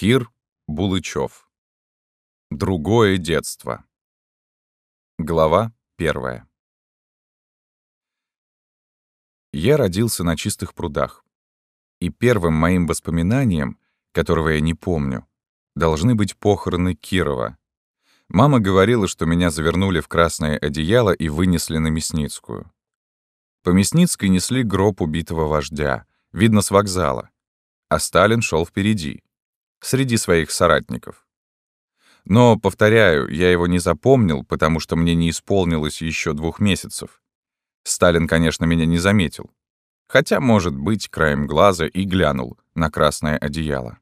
Кир Булычев. Другое детство. Глава первая. Я родился на чистых прудах. И первым моим воспоминанием, которого я не помню, должны быть похороны Кирова. Мама говорила, что меня завернули в красное одеяло и вынесли на Мясницкую. По Мясницкой несли гроб убитого вождя, видно, с вокзала. А Сталин шел впереди, среди своих соратников. Но, повторяю, я его не запомнил, потому что мне не исполнилось еще двух месяцев. Сталин, конечно, меня не заметил. Хотя, может быть, краем глаза и глянул на красное одеяло.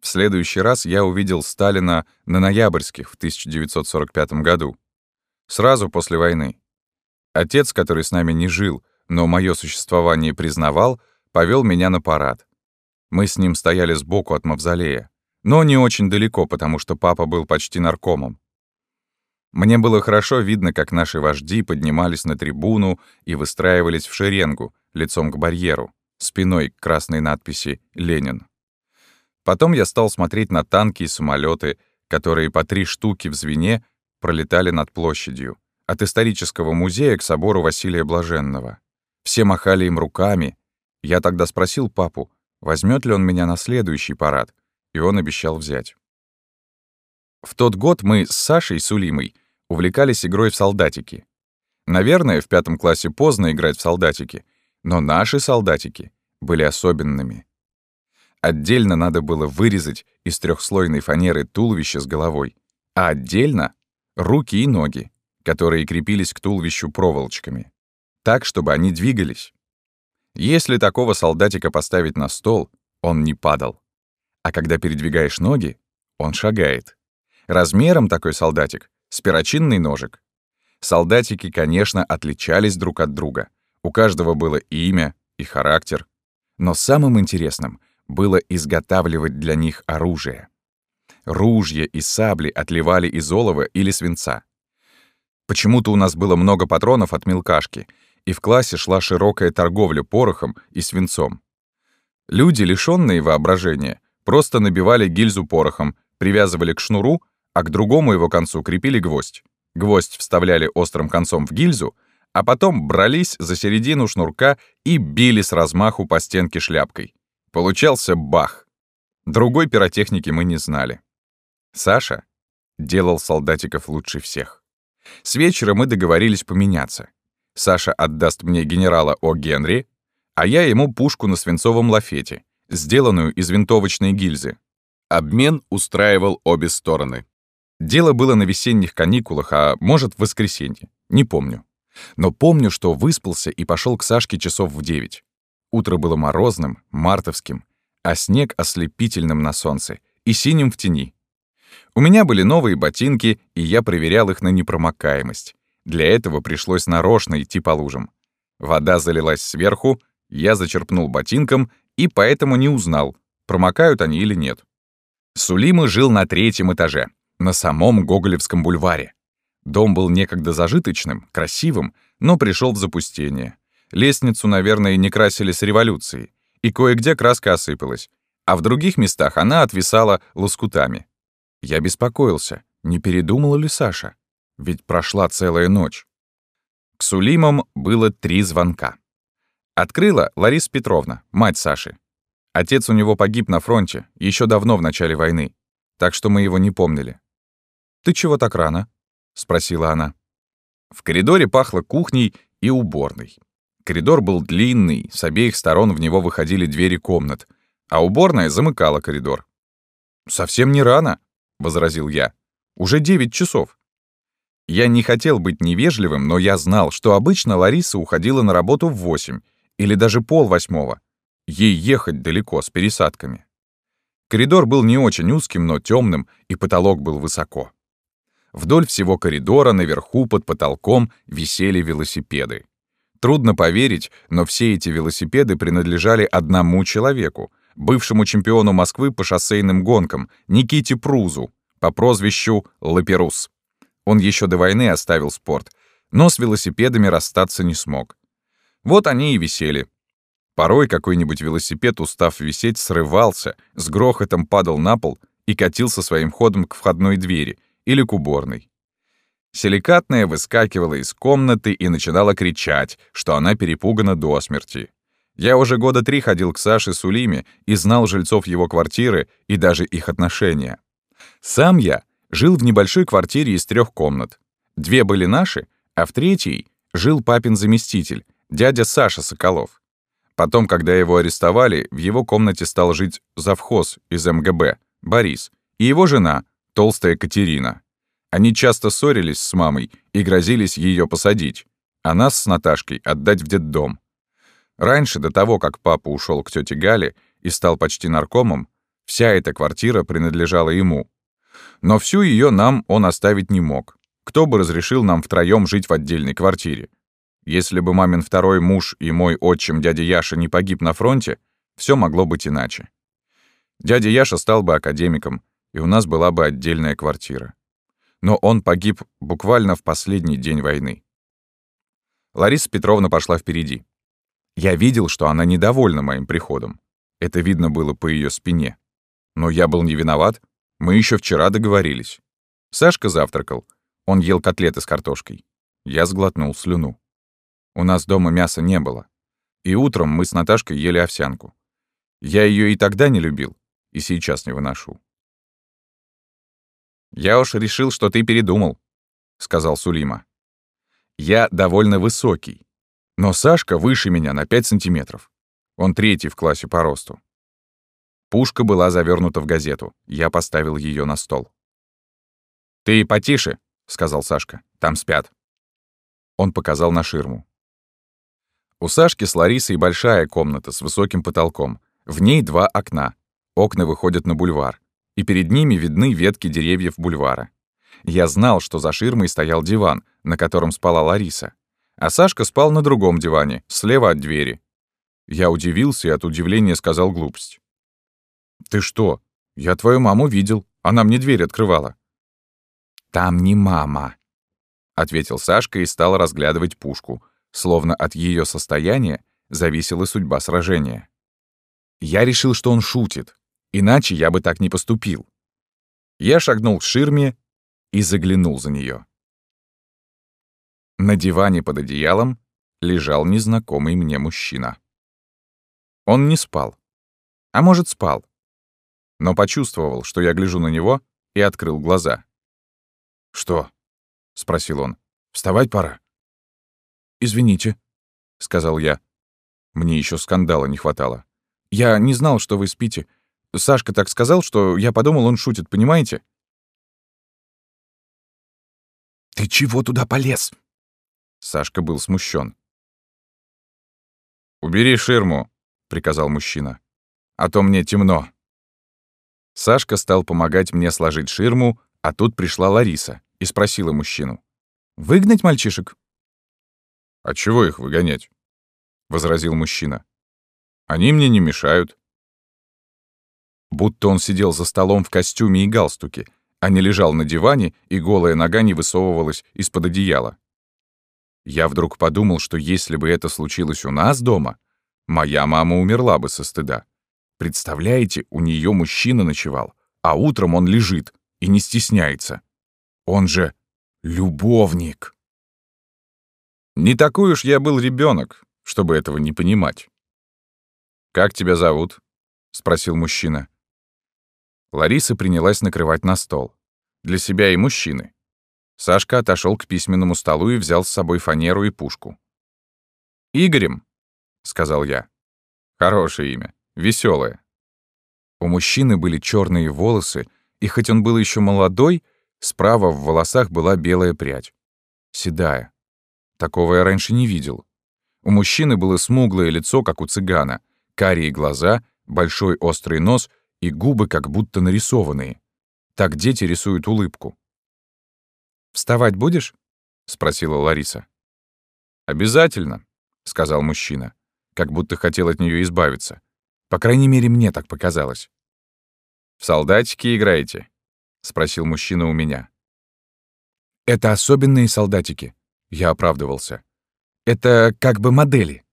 В следующий раз я увидел Сталина на Ноябрьских в 1945 году, сразу после войны. Отец, который с нами не жил, но мое существование признавал, повел меня на парад. Мы с ним стояли сбоку от мавзолея, но не очень далеко, потому что папа был почти наркомом. Мне было хорошо видно, как наши вожди поднимались на трибуну и выстраивались в шеренгу, лицом к барьеру, спиной к красной надписи «Ленин». Потом я стал смотреть на танки и самолеты, которые по три штуки в звене пролетали над площадью, от исторического музея к собору Василия Блаженного. Все махали им руками. Я тогда спросил папу, возьмет ли он меня на следующий парад, и он обещал взять. В тот год мы с Сашей Сулимой увлекались игрой в солдатики. Наверное, в пятом классе поздно играть в солдатики, но наши солдатики были особенными. Отдельно надо было вырезать из трехслойной фанеры туловище с головой, а отдельно — руки и ноги которые крепились к туловищу проволочками, так, чтобы они двигались. Если такого солдатика поставить на стол, он не падал. А когда передвигаешь ноги, он шагает. Размером такой солдатик — с перочинный ножик. Солдатики, конечно, отличались друг от друга. У каждого было имя и характер. Но самым интересным было изготавливать для них оружие. Ружья и сабли отливали из олова или свинца. Почему-то у нас было много патронов от мелкашки, и в классе шла широкая торговля порохом и свинцом. Люди, лишённые воображения, просто набивали гильзу порохом, привязывали к шнуру, а к другому его концу крепили гвоздь. Гвоздь вставляли острым концом в гильзу, а потом брались за середину шнурка и били с размаху по стенке шляпкой. Получался бах. Другой пиротехники мы не знали. Саша делал солдатиков лучше всех. С вечера мы договорились поменяться. Саша отдаст мне генерала О. Генри, а я ему пушку на свинцовом лафете, сделанную из винтовочной гильзы. Обмен устраивал обе стороны. Дело было на весенних каникулах, а может, в воскресенье. Не помню. Но помню, что выспался и пошел к Сашке часов в девять. Утро было морозным, мартовским, а снег ослепительным на солнце и синим в тени. У меня были новые ботинки, и я проверял их на непромокаемость. Для этого пришлось нарочно идти по лужам. Вода залилась сверху, я зачерпнул ботинком и поэтому не узнал, промокают они или нет. Сулима жил на третьем этаже, на самом Гоголевском бульваре. Дом был некогда зажиточным, красивым, но пришел в запустение. Лестницу, наверное, не красили с революцией, и кое-где краска осыпалась, а в других местах она отвисала лоскутами. Я беспокоился, не передумала ли Саша? Ведь прошла целая ночь. К Сулимам было три звонка. Открыла Лариса Петровна, мать Саши. Отец у него погиб на фронте, еще давно в начале войны, так что мы его не помнили. «Ты чего так рано?» — спросила она. В коридоре пахло кухней и уборной. Коридор был длинный, с обеих сторон в него выходили двери комнат, а уборная замыкала коридор. «Совсем не рано», возразил я. «Уже девять часов». Я не хотел быть невежливым, но я знал, что обычно Лариса уходила на работу в восемь или даже пол восьмого. Ей ехать далеко, с пересадками. Коридор был не очень узким, но темным, и потолок был высоко. Вдоль всего коридора, наверху, под потолком, висели велосипеды. Трудно поверить, но все эти велосипеды принадлежали одному человеку, бывшему чемпиону Москвы по шоссейным гонкам Никите Прузу по прозвищу Лаперус. Он еще до войны оставил спорт, но с велосипедами расстаться не смог. Вот они и висели. Порой какой-нибудь велосипед, устав висеть, срывался, с грохотом падал на пол и катился своим ходом к входной двери или к уборной. Силикатная выскакивала из комнаты и начинала кричать, что она перепугана до смерти. Я уже года три ходил к Саше Сулиме и знал жильцов его квартиры и даже их отношения. Сам я жил в небольшой квартире из трех комнат. Две были наши, а в третьей жил папин заместитель, дядя Саша Соколов. Потом, когда его арестовали, в его комнате стал жить завхоз из МГБ, Борис, и его жена, толстая Катерина. Они часто ссорились с мамой и грозились ее посадить, а нас с Наташкой отдать в детдом. Раньше, до того, как папа ушел к тете Гале и стал почти наркомом, вся эта квартира принадлежала ему. Но всю ее нам он оставить не мог. Кто бы разрешил нам втроем жить в отдельной квартире? Если бы мамин второй муж и мой отчим дядя Яша не погиб на фронте, все могло быть иначе. Дядя Яша стал бы академиком, и у нас была бы отдельная квартира. Но он погиб буквально в последний день войны. Лариса Петровна пошла впереди. Я видел, что она недовольна моим приходом. Это видно было по ее спине. Но я был не виноват. Мы еще вчера договорились. Сашка завтракал. Он ел котлеты с картошкой. Я сглотнул слюну. У нас дома мяса не было. И утром мы с Наташкой ели овсянку. Я ее и тогда не любил, и сейчас не выношу. «Я уж решил, что ты передумал», — сказал Сулима. «Я довольно высокий, но Сашка выше меня на 5 сантиметров. Он третий в классе по росту. Пушка была завернута в газету. Я поставил ее на стол. «Ты потише», — сказал Сашка. «Там спят». Он показал на ширму. У Сашки с Ларисой большая комната с высоким потолком. В ней два окна. Окна выходят на бульвар. И перед ними видны ветки деревьев бульвара. Я знал, что за ширмой стоял диван, на котором спала Лариса. А Сашка спал на другом диване, слева от двери. Я удивился и от удивления сказал глупость. «Ты что? Я твою маму видел. Она мне дверь открывала». «Там не мама», — ответил Сашка и стал разглядывать пушку — словно от ее состояния зависела судьба сражения. Я решил, что он шутит, иначе я бы так не поступил. Я шагнул к ширме и заглянул за нее. На диване под одеялом лежал незнакомый мне мужчина. Он не спал. А может, спал. Но почувствовал, что я гляжу на него, и открыл глаза. «Что?» — спросил он. «Вставать пора?» «Извините», — сказал я. Мне еще скандала не хватало. «Я не знал, что вы спите. Сашка так сказал, что я подумал, он шутит, понимаете?» «Ты чего туда полез?» Сашка был смущен. «Убери ширму», — приказал мужчина. «А то мне темно». Сашка стал помогать мне сложить ширму, а тут пришла Лариса и спросила мужчину. «Выгнать мальчишек?» «А чего их выгонять?» — возразил мужчина. «Они мне не мешают». Будто он сидел за столом в костюме и галстуке, а не лежал на диване, и голая нога не высовывалась из-под одеяла. Я вдруг подумал, что если бы это случилось у нас дома, моя мама умерла бы со стыда. Представляете, у нее мужчина ночевал, а утром он лежит и не стесняется. Он же любовник. Не такой уж я был ребенок, чтобы этого не понимать. «Как тебя зовут?» — спросил мужчина. Лариса принялась накрывать на стол. Для себя и мужчины. Сашка отошел к письменному столу и взял с собой фанеру и пушку. «Игорем», — сказал я. Хорошее имя, веселое. У мужчины были черные волосы, и хоть он был еще молодой, справа в волосах была белая прядь. Седая. Такого я раньше не видел. У мужчины было смуглое лицо, как у цыгана, карие глаза, большой острый нос и губы как будто нарисованные. Так дети рисуют улыбку. «Вставать будешь?» — спросила Лариса. «Обязательно», — сказал мужчина, как будто хотел от нее избавиться. По крайней мере, мне так показалось. «В солдатики играете?» — спросил мужчина у меня. «Это особенные солдатики», я оправдывался. «Это как бы модели».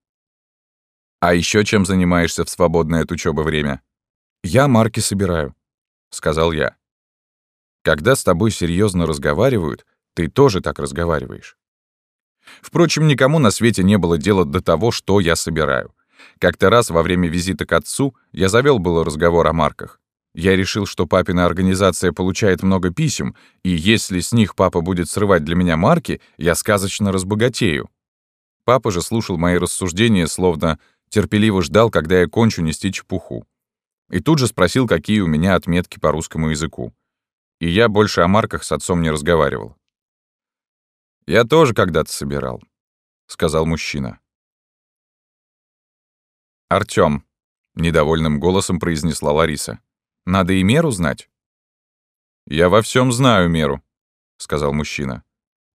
А еще чем занимаешься в свободное от учебы время? Я марки собираю, сказал я. Когда с тобой серьезно разговаривают, ты тоже так разговариваешь. Впрочем, никому на свете не было дела до того, что я собираю. Как-то раз во время визита к отцу я завел было разговор о марках. Я решил, что папина организация получает много писем, и если с них папа будет срывать для меня марки, я сказочно разбогатею. Папа же слушал мои рассуждения, словно терпеливо ждал, когда я кончу нести чепуху. И тут же спросил, какие у меня отметки по русскому языку. И я больше о марках с отцом не разговаривал. «Я тоже когда-то собирал», — сказал мужчина. «Артём», — недовольным голосом произнесла Лариса, — «надо и меру знать». «Я во всем знаю меру», — сказал мужчина.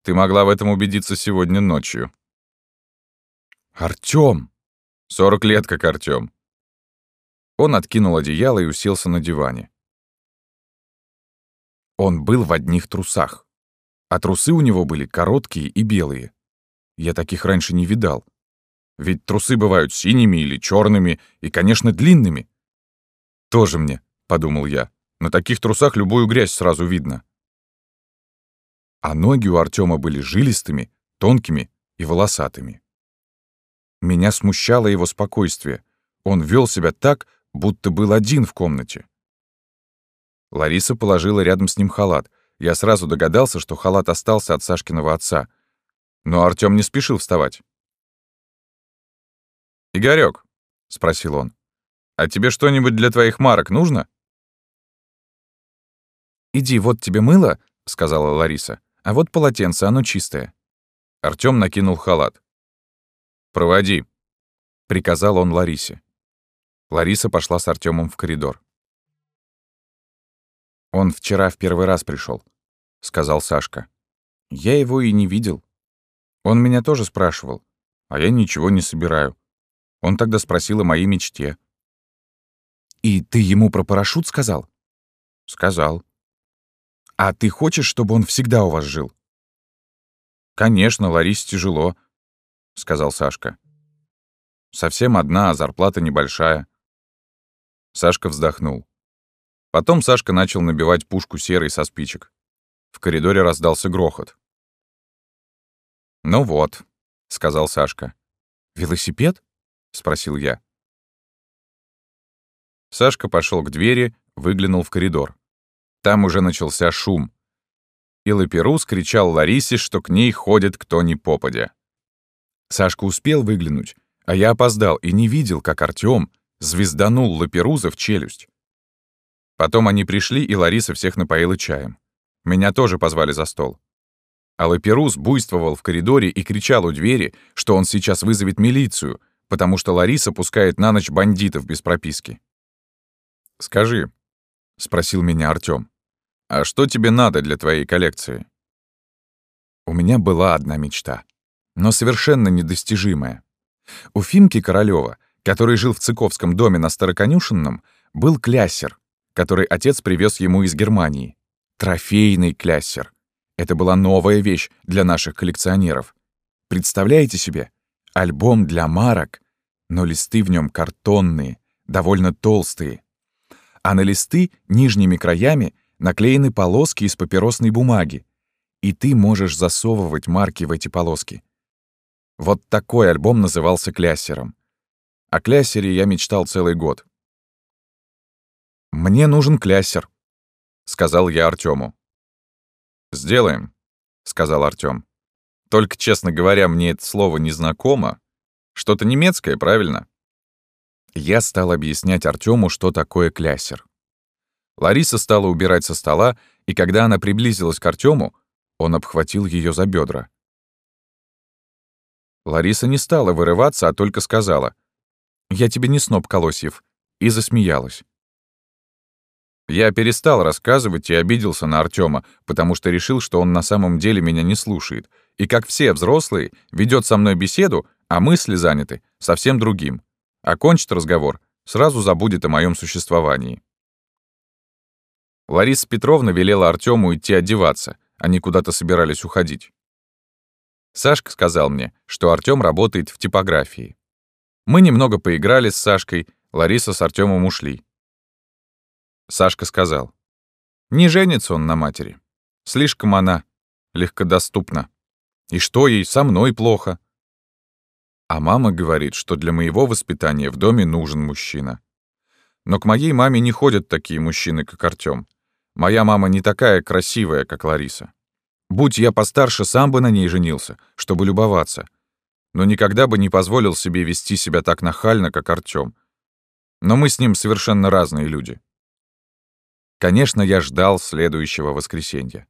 «Ты могла в этом убедиться сегодня ночью». «Артём!» «Сорок лет как Артём». Он откинул одеяло и уселся на диване. Он был в одних трусах. А трусы у него были короткие и белые. Я таких раньше не видал. Ведь трусы бывают синими или черными и, конечно, длинными. Тоже мне, — подумал я, — на таких трусах любую грязь сразу видно. А ноги у Артема были жилистыми, тонкими и волосатыми. Меня смущало его спокойствие. Он вел себя так, будто был один в комнате. Лариса положила рядом с ним халат. Я сразу догадался, что халат остался от Сашкиного отца. Но Артём не спешил вставать. «Игорёк», — спросил он, — «а тебе что-нибудь для твоих марок нужно?» «Иди, вот тебе мыло», — сказала Лариса, — «а вот полотенце, оно чистое». Артём накинул халат. «Проводи», — приказал он Ларисе. Лариса пошла с Артёмом в коридор. «Он вчера в первый раз пришел, сказал Сашка. «Я его и не видел. Он меня тоже спрашивал, а я ничего не собираю. Он тогда спросил о моей мечте». «И ты ему про парашют сказал?» «Сказал». «А ты хочешь, чтобы он всегда у вас жил?» «Конечно, Ларисе тяжело», — сказал Сашка. «Совсем одна, а зарплата небольшая». Сашка вздохнул. Потом Сашка начал набивать пушку серой со спичек. В коридоре раздался грохот. «Ну вот», — сказал Сашка. «Велосипед?» — спросил я. Сашка пошел к двери, выглянул в коридор. Там уже начался шум. И Лаперус кричал Ларисе, что к ней ходит кто ни попадя. Сашка успел выглянуть, а я опоздал и не видел, как Артём звезданул Лаперуза в челюсть. Потом они пришли, и Лариса всех напоила чаем. Меня тоже позвали за стол. А Лаперус буйствовал в коридоре и кричал у двери, что он сейчас вызовет милицию, потому что Лариса пускает на ночь бандитов без прописки. «Скажи», — спросил меня Артём, «а что тебе надо для твоей коллекции?» У меня была одна мечта, но совершенно недостижимая. У Фимки Королёва, который жил в Цыковском доме на Староконюшенном, был кляссер, который отец привез ему из Германии. Трофейный кляссер. Это была новая вещь для наших коллекционеров. Представляете себе? Альбом для марок, но листы в нем картонные, довольно толстые. А на листы нижними краями наклеены полоски из папиросной бумаги, и ты можешь засовывать марки в эти полоски. Вот такой альбом назывался кляссером. О кляссере я мечтал целый год. «Мне нужен кляссер», — сказал я Артёму. «Сделаем», — сказал Артём. «Только, честно говоря, мне это слово не знакомо. Что-то немецкое, правильно?» Я стал объяснять Артёму, что такое кляссер. Лариса стала убирать со стола, и когда она приблизилась к Артёму, он обхватил её за бедра. Лариса не стала вырываться, а только сказала, «Я тебе не сноб, Колосьев», и засмеялась. Я перестал рассказывать и обиделся на Артема, потому что решил, что он на самом деле меня не слушает, и, как все взрослые, ведет со мной беседу, а мысли заняты совсем другим. Окончит разговор, сразу забудет о моем существовании. Лариса Петровна велела Артему идти одеваться, они куда-то собирались уходить. Сашка сказал мне, что Артем работает в типографии. Мы немного поиграли с Сашкой, Лариса с Артёмом ушли. Сашка сказал. Не женится он на матери. Слишком она легкодоступна. И что ей, со мной плохо. А мама говорит, что для моего воспитания в доме нужен мужчина. Но к моей маме не ходят такие мужчины, как Артём. Моя мама не такая красивая, как Лариса. Будь я постарше, сам бы на ней женился, чтобы любоваться. Но никогда бы не позволил себе вести себя так нахально, как Артём. Но мы с ним совершенно разные люди. Конечно, я ждал следующего воскресенья.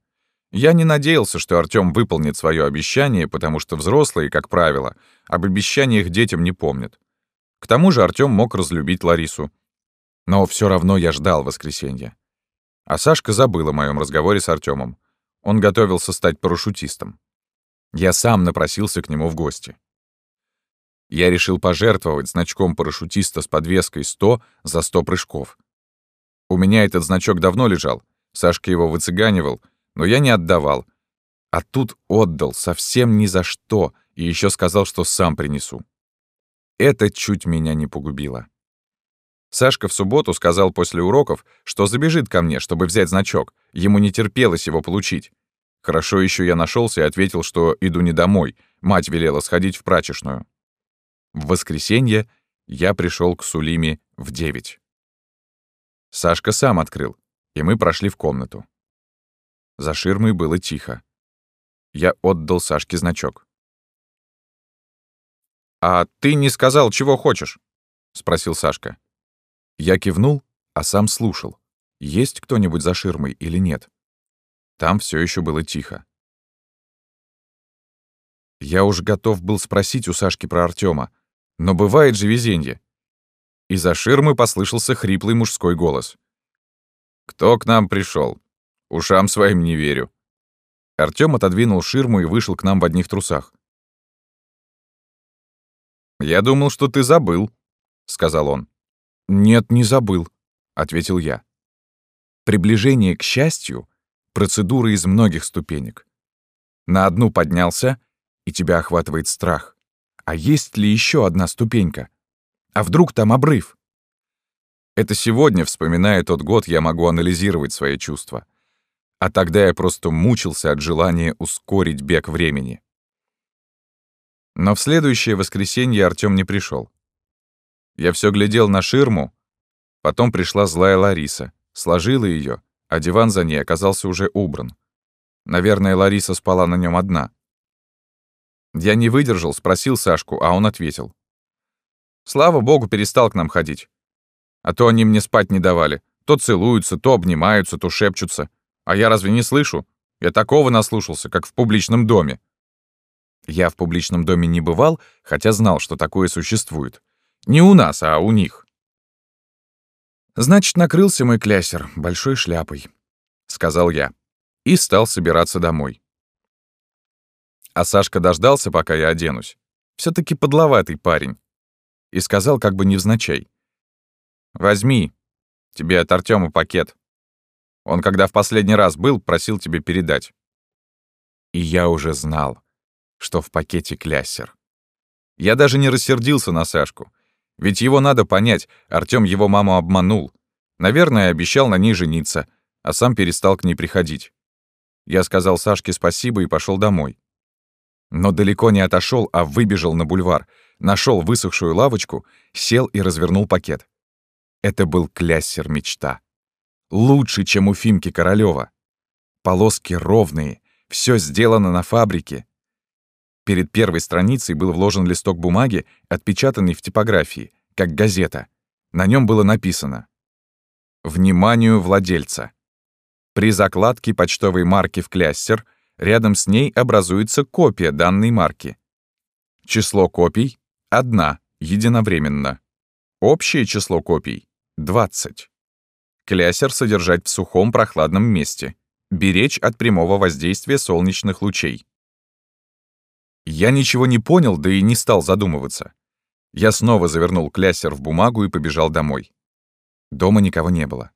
Я не надеялся, что Артём выполнит своё обещание, потому что взрослые, как правило, об обещаниях детям не помнят. К тому же Артём мог разлюбить Ларису. Но всё равно я ждал воскресенья. А Сашка забыл о моём разговоре с Артёмом. Он готовился стать парашютистом. Я сам напросился к нему в гости. Я решил пожертвовать значком парашютиста с подвеской 100 за 100 прыжков. У меня этот значок давно лежал. Сашка его выцыганивал, но я не отдавал. А тут отдал совсем ни за что и еще сказал, что сам принесу. Это чуть меня не погубило. Сашка в субботу сказал после уроков, что забежит ко мне, чтобы взять значок. Ему не терпелось его получить. Хорошо еще я нашелся и ответил, что иду не домой. Мать велела сходить в прачечную. В воскресенье я пришел к Сулиме в девять. Сашка сам открыл, и мы прошли в комнату. За ширмой было тихо. Я отдал Сашке значок. «А ты не сказал, чего хочешь?» — спросил Сашка. Я кивнул, а сам слушал, есть кто-нибудь за ширмой или нет. Там все еще было тихо. Я уж готов был спросить у Сашки про Артема, но бывает же везенье. Из-за ширмы послышался хриплый мужской голос. «Кто к нам пришел? Ушам своим не верю». Артём отодвинул ширму и вышел к нам в одних трусах. «Я думал, что ты забыл», — сказал он. «Нет, не забыл», — ответил я. Приближение к счастью — процедура из многих ступенек. На одну поднялся, и тебя охватывает страх. А есть ли еще одна ступенька? А вдруг там обрыв? Это сегодня, вспоминая тот год, я могу анализировать свои чувства. А тогда я просто мучился от желания ускорить бег времени. Но в следующее воскресенье Артём не пришел. Я все глядел на ширму, потом пришла злая Лариса, сложила ее, а диван за ней оказался уже убран. Наверное, Лариса спала на нем одна. Я не выдержал, спросил Сашку, а он ответил. Слава богу, перестал к нам ходить. А то они мне спать не давали. То целуются, то обнимаются, то шепчутся. А я разве не слышу? Я такого наслушался, как в публичном доме. Я в публичном доме не бывал, хотя знал, что такое существует. Не у нас, а у них. «Значит, накрылся мой клясер большой шляпой», — сказал я, и стал собираться домой. А Сашка дождался, пока я оденусь. все таки подловатый парень и сказал как бы невзначай. «Возьми, тебе от Артёма пакет. Он, когда в последний раз был, просил тебе передать». И я уже знал, что в пакете кляссер. Я даже не рассердился на Сашку. Ведь его надо понять, Артём его маму обманул. Наверное, обещал на ней жениться, а сам перестал к ней приходить. Я сказал Сашке спасибо и пошел домой. Но далеко не отошел, а выбежал на бульвар — нашел высохшую лавочку, сел и развернул пакет. Это был кляссер мечта. Лучше, чем у Фимки Королёва. Полоски ровные, все сделано на фабрике. Перед первой страницей был вложен листок бумаги, отпечатанный в типографии, как газета. На нем было написано «Вниманию владельца». При закладке почтовой марки в кляссер рядом с ней образуется копия данной марки. Число копий Одна, единовременно. Общее число копий — 20. Клясер содержать в сухом прохладном месте. Беречь от прямого воздействия солнечных лучей. Я ничего не понял, да и не стал задумываться. Я снова завернул клясер в бумагу и побежал домой. Дома никого не было.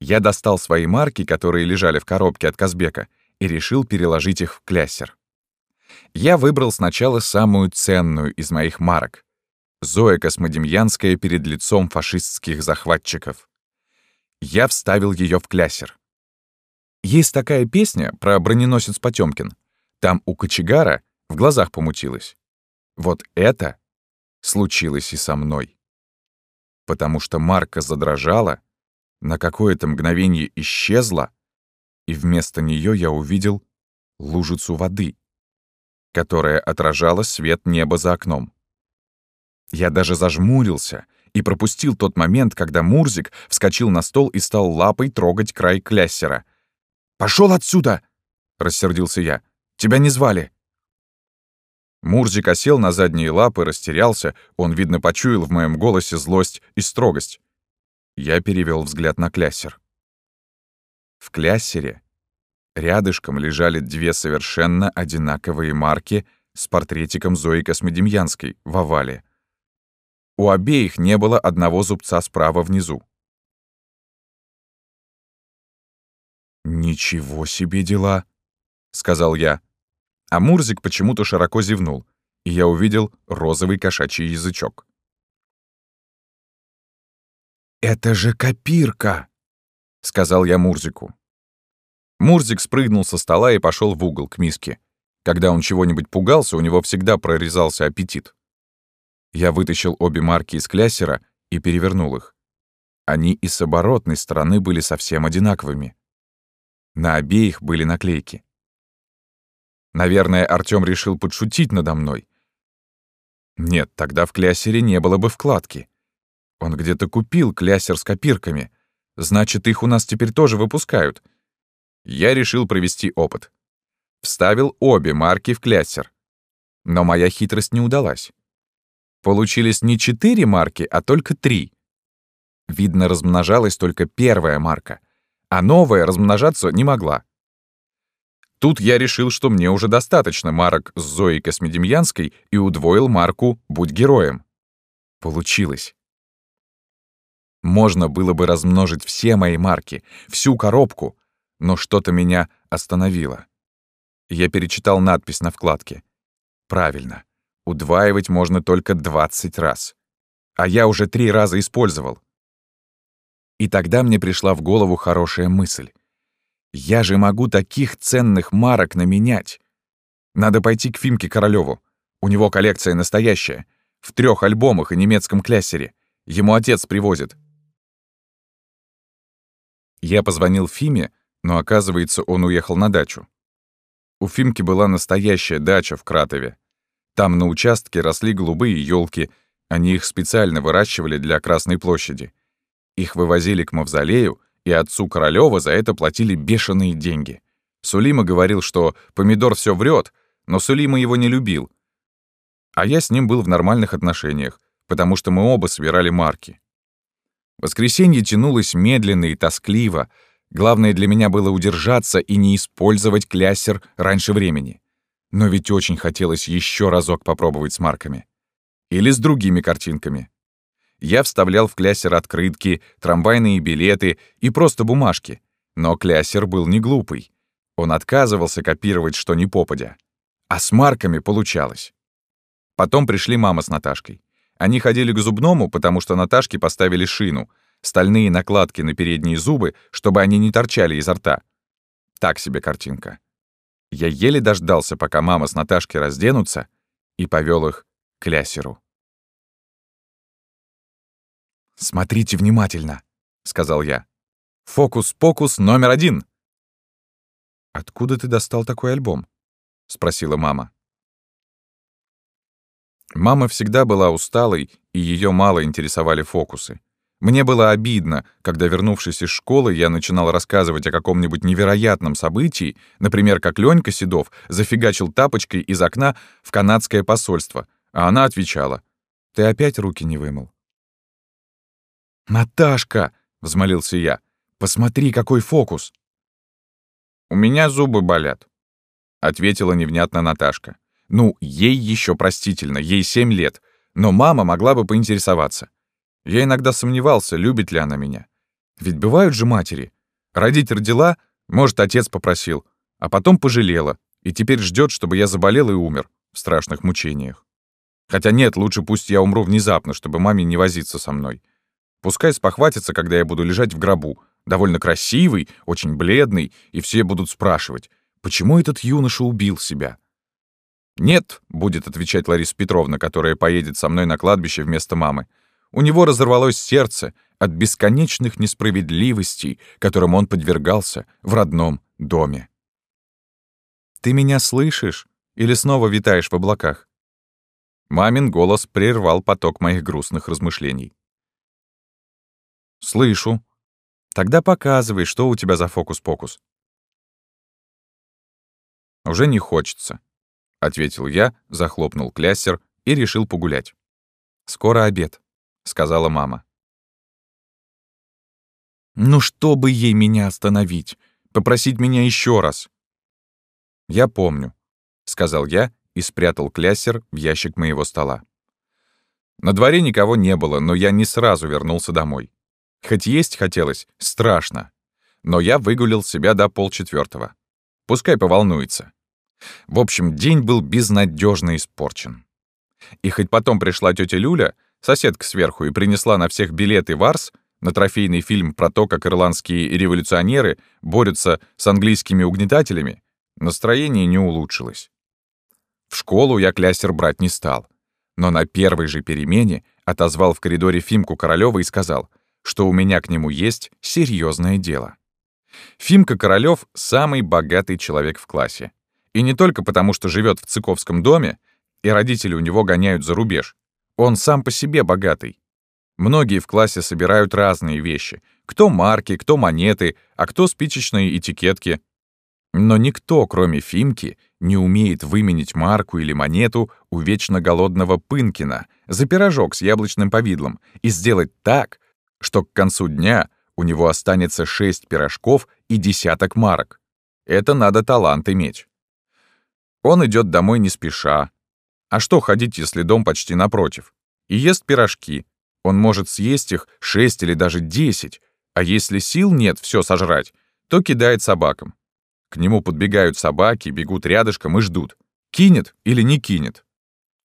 Я достал свои марки, которые лежали в коробке от Казбека, и решил переложить их в клясер. Я выбрал сначала самую ценную из моих марок. Зоя Космодемьянская перед лицом фашистских захватчиков. Я вставил ее в клясер. Есть такая песня про броненосец Потёмкин. Там у кочегара в глазах помутилось. Вот это случилось и со мной. Потому что Марка задрожала, на какое-то мгновение исчезла, и вместо нее я увидел лужицу воды, которая отражала свет неба за окном. Я даже зажмурился и пропустил тот момент, когда Мурзик вскочил на стол и стал лапой трогать край кляссера. «Пошел отсюда!» — рассердился я. «Тебя не звали!» Мурзик осел на задние лапы, растерялся, он, видно, почуял в моем голосе злость и строгость. Я перевел взгляд на кляссер. В кляссере рядышком лежали две совершенно одинаковые марки с портретиком Зои Космодемьянской в овале. У обеих не было одного зубца справа внизу. «Ничего себе дела!» — сказал я. А Мурзик почему-то широко зевнул, и я увидел розовый кошачий язычок. «Это же копирка!» — сказал я Мурзику. Мурзик спрыгнул со стола и пошел в угол к миске. Когда он чего-нибудь пугался, у него всегда прорезался аппетит. Я вытащил обе марки из кляссера и перевернул их. Они и с оборотной стороны были совсем одинаковыми. На обеих были наклейки. Наверное, Артём решил подшутить надо мной. Нет, тогда в клясере не было бы вкладки. Он где-то купил клясер с копирками. Значит, их у нас теперь тоже выпускают. Я решил провести опыт. Вставил обе марки в клясер. Но моя хитрость не удалась. Получились не четыре марки, а только три. Видно, размножалась только первая марка, а новая размножаться не могла. Тут я решил, что мне уже достаточно марок с Зоей Космедемьянской и удвоил марку «Будь героем». Получилось. Можно было бы размножить все мои марки, всю коробку, но что-то меня остановило. Я перечитал надпись на вкладке. Правильно. Удваивать можно только 20 раз. А я уже три раза использовал. И тогда мне пришла в голову хорошая мысль. Я же могу таких ценных марок наменять. Надо пойти к Фимке Королёву. У него коллекция настоящая. В трех альбомах и немецком кляссере. Ему отец привозит. Я позвонил Фиме, но, оказывается, он уехал на дачу. У Фимки была настоящая дача в Кратове. Там на участке росли голубые елки, они их специально выращивали для Красной площади. Их вывозили к мавзолею, и отцу Королёва за это платили бешеные деньги. Сулима говорил, что помидор все врет, но Сулима его не любил. А я с ним был в нормальных отношениях, потому что мы оба собирали марки. Воскресенье тянулось медленно и тоскливо. Главное для меня было удержаться и не использовать кляссер раньше времени. Но ведь очень хотелось еще разок попробовать с марками. Или с другими картинками. Я вставлял в кляссер открытки, трамвайные билеты и просто бумажки. Но кляссер был не глупый. Он отказывался копировать что ни попадя. А с марками получалось. Потом пришли мама с Наташкой. Они ходили к зубному, потому что Наташке поставили шину, стальные накладки на передние зубы, чтобы они не торчали изо рта. Так себе картинка. Я еле дождался, пока мама с Наташкой разденутся, и повел их к лясеру. «Смотрите внимательно», — сказал я. «Фокус-покус номер один». «Откуда ты достал такой альбом?» — спросила мама. Мама всегда была усталой, и ее мало интересовали фокусы. Мне было обидно, когда, вернувшись из школы, я начинал рассказывать о каком-нибудь невероятном событии, например, как Ленька Седов зафигачил тапочкой из окна в канадское посольство, а она отвечала, «Ты опять руки не вымыл?» «Наташка!» — взмолился я. «Посмотри, какой фокус!» «У меня зубы болят», — ответила невнятно Наташка. «Ну, ей еще простительно, ей семь лет, но мама могла бы поинтересоваться. Я иногда сомневался, любит ли она меня. Ведь бывают же матери. Родить родила, может, отец попросил, а потом пожалела, и теперь ждет, чтобы я заболел и умер в страшных мучениях. Хотя нет, лучше пусть я умру внезапно, чтобы маме не возиться со мной. Пускай спохватится, когда я буду лежать в гробу, довольно красивый, очень бледный, и все будут спрашивать, почему этот юноша убил себя. «Нет», — будет отвечать Лариса Петровна, которая поедет со мной на кладбище вместо мамы. У него разорвалось сердце от бесконечных несправедливостей, которым он подвергался в родном доме. «Ты меня слышишь? Или снова витаешь в облаках?» Мамин голос прервал поток моих грустных размышлений. «Слышу. Тогда показывай, что у тебя за фокус-покус». «Уже не хочется», — ответил я, захлопнул кляссер и решил погулять. «Скоро обед», — сказала мама. «Ну, чтобы ей меня остановить? Попросить меня еще раз?» «Я помню», — сказал я и спрятал кляссер в ящик моего стола. На дворе никого не было, но я не сразу вернулся домой. Хоть есть хотелось, страшно. Но я выгулил себя до полчетвертого. Пускай поволнуется. В общем, день был безнадежно испорчен. И хоть потом пришла тетя Люля, соседка сверху, и принесла на всех билеты в Арс, на трофейный фильм про то, как ирландские революционеры борются с английскими угнетателями, настроение не улучшилось. В школу я клястер брать не стал, но на первой же перемене отозвал в коридоре Фимку Королёва и сказал, что у меня к нему есть серьезное дело. Фимка Королёв — самый богатый человек в классе. И не только потому, что живет в Цыковском доме, и родители у него гоняют за рубеж. Он сам по себе богатый. Многие в классе собирают разные вещи. Кто марки, кто монеты, а кто спичечные этикетки. Но никто, кроме Фимки, не умеет выменить марку или монету у вечно голодного Пынкина за пирожок с яблочным повидлом и сделать так, что к концу дня у него останется шесть пирожков и десяток марок. Это надо талант иметь. Он идет домой не спеша. А что ходить, если дом почти напротив? И ест пирожки. Он может съесть их шесть или даже десять, а если сил нет все сожрать, то кидает собакам. К нему подбегают собаки, бегут рядышком и ждут, кинет или не кинет.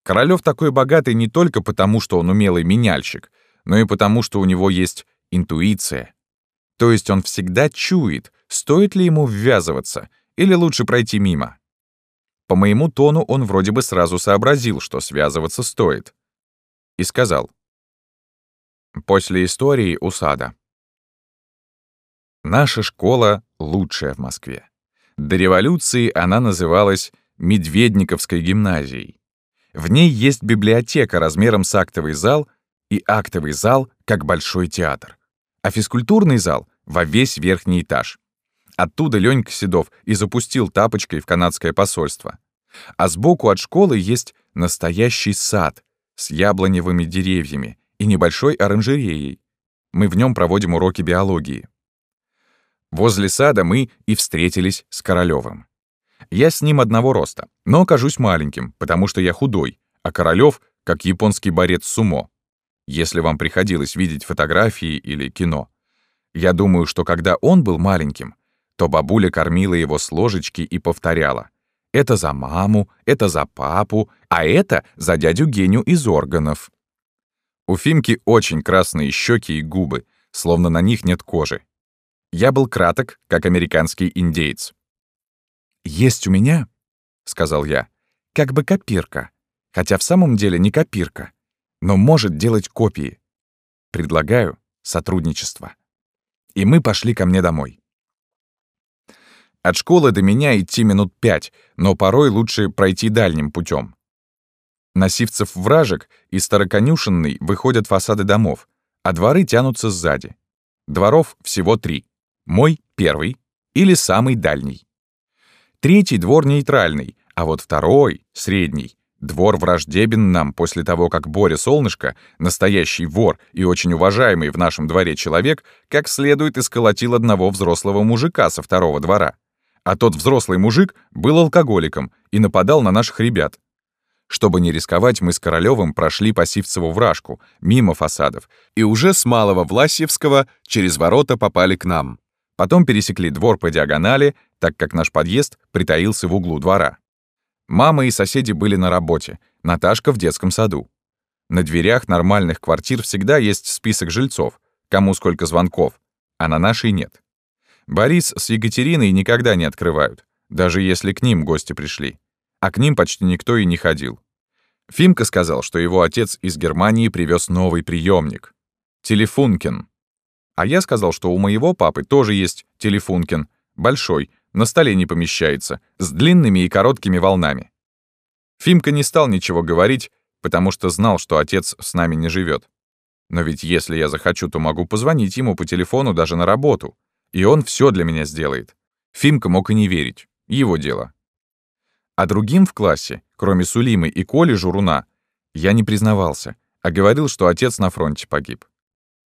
Королёв такой богатый не только потому, что он умелый меняльщик, но и потому, что у него есть интуиция. То есть он всегда чует, стоит ли ему ввязываться или лучше пройти мимо. По моему тону он вроде бы сразу сообразил, что связываться стоит. И сказал. После истории у сада. Наша школа лучшая в Москве. До революции она называлась Медведниковской гимназией. В ней есть библиотека размером с актовый зал и актовый зал как большой театр, а физкультурный зал во весь верхний этаж. Оттуда Ленька Седов и запустил тапочкой в канадское посольство. А сбоку от школы есть настоящий сад с яблоневыми деревьями и небольшой оранжереей. Мы в нем проводим уроки биологии. Возле сада мы и встретились с Королёвым. Я с ним одного роста, но окажусь маленьким, потому что я худой, а Королёв — как японский борец сумо. Если вам приходилось видеть фотографии или кино. Я думаю, что когда он был маленьким, то бабуля кормила его с ложечки и повторяла. Это за маму, это за папу, а это за дядю Геню из органов. У Фимки очень красные щеки и губы, словно на них нет кожи. Я был краток, как американский индейец. «Есть у меня», — сказал я, — «как бы копирка, хотя в самом деле не копирка, но может делать копии. Предлагаю сотрудничество». И мы пошли ко мне домой. От школы до меня идти минут пять, но порой лучше пройти дальним путем. На Сивцев-Вражек и Староконюшенный выходят фасады домов, а дворы тянутся сзади. Дворов всего три. Мой — первый или самый дальний. Третий двор нейтральный, а вот второй — средний. Двор враждебен нам после того, как Боря Солнышко, настоящий вор и очень уважаемый в нашем дворе человек, как следует исколотил одного взрослого мужика со второго двора а тот взрослый мужик был алкоголиком и нападал на наших ребят. Чтобы не рисковать, мы с Королёвым прошли по Сивцеву вражку, мимо фасадов, и уже с Малого Власьевского через ворота попали к нам. Потом пересекли двор по диагонали, так как наш подъезд притаился в углу двора. Мама и соседи были на работе, Наташка в детском саду. На дверях нормальных квартир всегда есть список жильцов, кому сколько звонков, а на нашей нет. Борис с Екатериной никогда не открывают, даже если к ним гости пришли. А к ним почти никто и не ходил. Фимка сказал, что его отец из Германии привез новый приемник — Телефункин. А я сказал, что у моего папы тоже есть Телефункин, большой, на столе не помещается, с длинными и короткими волнами. Фимка не стал ничего говорить, потому что знал, что отец с нами не живет. Но ведь если я захочу, то могу позвонить ему по телефону даже на работу, и он все для меня сделает. Фимка мог и не верить. Его дело. А другим в классе, кроме Сулимы и Коли Журуна, я не признавался, а говорил, что отец на фронте погиб.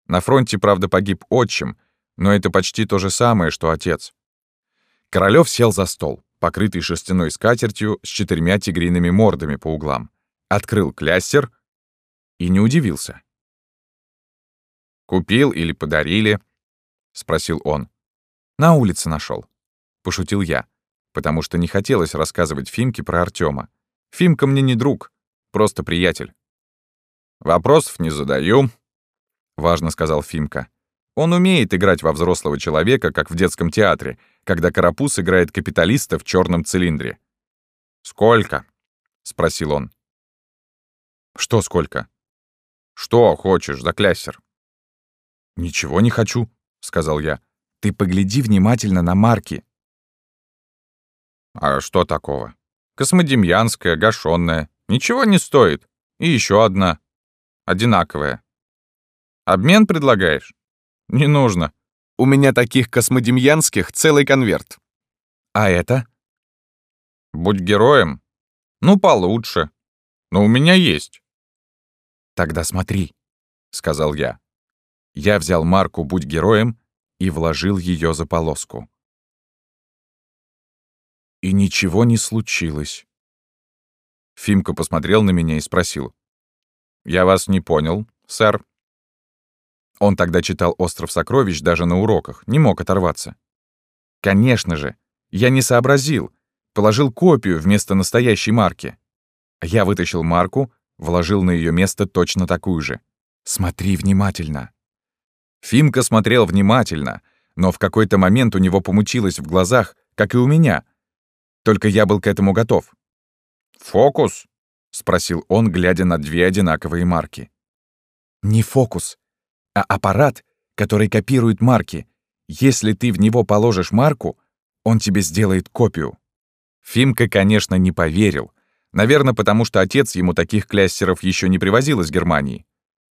На фронте, правда, погиб отчим, но это почти то же самое, что отец. Королёв сел за стол, покрытый шерстяной скатертью с четырьмя тигриными мордами по углам, открыл клястер и не удивился. «Купил или подарили?» — спросил он. «На улице нашел, пошутил я, потому что не хотелось рассказывать Фимке про Артема. Фимка мне не друг, просто приятель. «Вопросов не задаю», — важно сказал Фимка. Он умеет играть во взрослого человека, как в детском театре, когда Карапуз играет капиталиста в черном цилиндре. «Сколько?» — спросил он. «Что сколько?» «Что хочешь за кляссер?» «Ничего не хочу», — сказал я. «Ты погляди внимательно на марки». «А что такого? Космодемьянская, гашённая. Ничего не стоит. И еще одна. Одинаковая. Обмен предлагаешь?» «Не нужно. У меня таких космодемьянских целый конверт». «А это?» «Будь героем. Ну, получше. Но у меня есть». «Тогда смотри», — сказал я. Я взял марку «Будь героем» и вложил ее за полоску. И ничего не случилось. Фимка посмотрел на меня и спросил. «Я вас не понял, сэр». Он тогда читал «Остров сокровищ» даже на уроках, не мог оторваться. Конечно же, я не сообразил, положил копию вместо настоящей марки. Я вытащил марку, вложил на ее место точно такую же. Смотри внимательно. Фимка смотрел внимательно, но в какой-то момент у него помутилось в глазах, как и у меня. Только я был к этому готов. «Фокус?» — спросил он, глядя на две одинаковые марки. «Не фокус а аппарат, который копирует марки. Если ты в него положишь марку, он тебе сделает копию. Фимка, конечно, не поверил. Наверное, потому что отец ему таких кляссеров еще не привозил из Германии.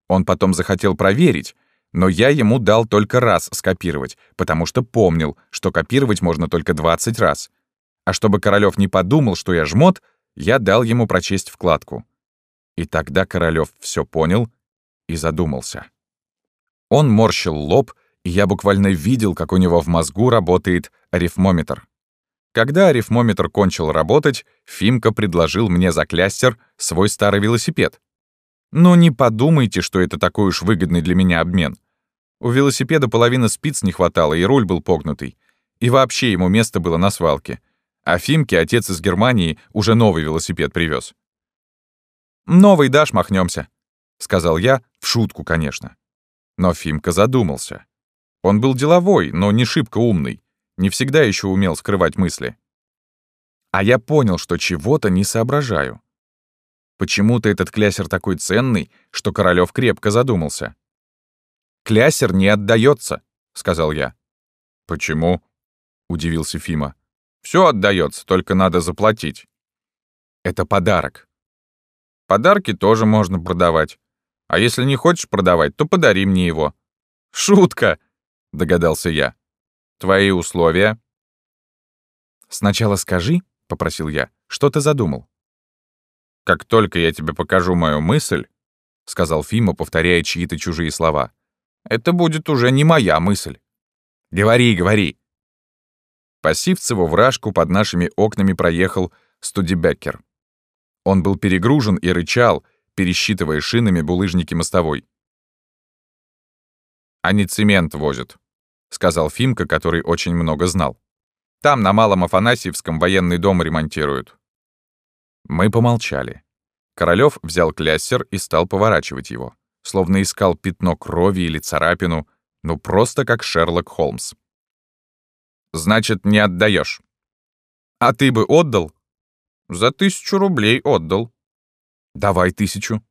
Он потом захотел проверить, но я ему дал только раз скопировать, потому что помнил, что копировать можно только 20 раз. А чтобы Королёв не подумал, что я жмот, я дал ему прочесть вкладку. И тогда Королёв все понял и задумался. Он морщил лоб, и я буквально видел, как у него в мозгу работает арифмометр. Когда арифмометр кончил работать, Фимка предложил мне за клястер свой старый велосипед. Но не подумайте, что это такой уж выгодный для меня обмен. У велосипеда половины спиц не хватало, и руль был погнутый. И вообще ему место было на свалке. А Фимке отец из Германии уже новый велосипед привез. «Новый дашь, махнемся, сказал я, в шутку, конечно. Но Фимка задумался. Он был деловой, но не шибко умный, не всегда еще умел скрывать мысли. А я понял, что чего-то не соображаю. Почему-то этот клясер такой ценный, что Королёв крепко задумался. «Клясер не отдается, сказал я. «Почему?» — удивился Фима. Все отдается, только надо заплатить». «Это подарок». «Подарки тоже можно продавать. А если не хочешь продавать, то подари мне его». «Шутка!» — догадался я. «Твои условия?» «Сначала скажи», — попросил я, — «что ты задумал?» «Как только я тебе покажу мою мысль», — сказал Фима, повторяя чьи-то чужие слова, «это будет уже не моя мысль». «Говори, говори». По вражку под нашими окнами проехал Студебеккер. Он был перегружен и рычал, пересчитывая шинами булыжники мостовой. «Они цемент возят», — сказал Фимка, который очень много знал. «Там, на Малом Афанасьевском, военный дом ремонтируют». Мы помолчали. Королёв взял кляссер и стал поворачивать его, словно искал пятно крови или царапину, ну просто как Шерлок Холмс. «Значит, не отдаешь. «А ты бы отдал?» «За тысячу рублей отдал». «Давай тысячу».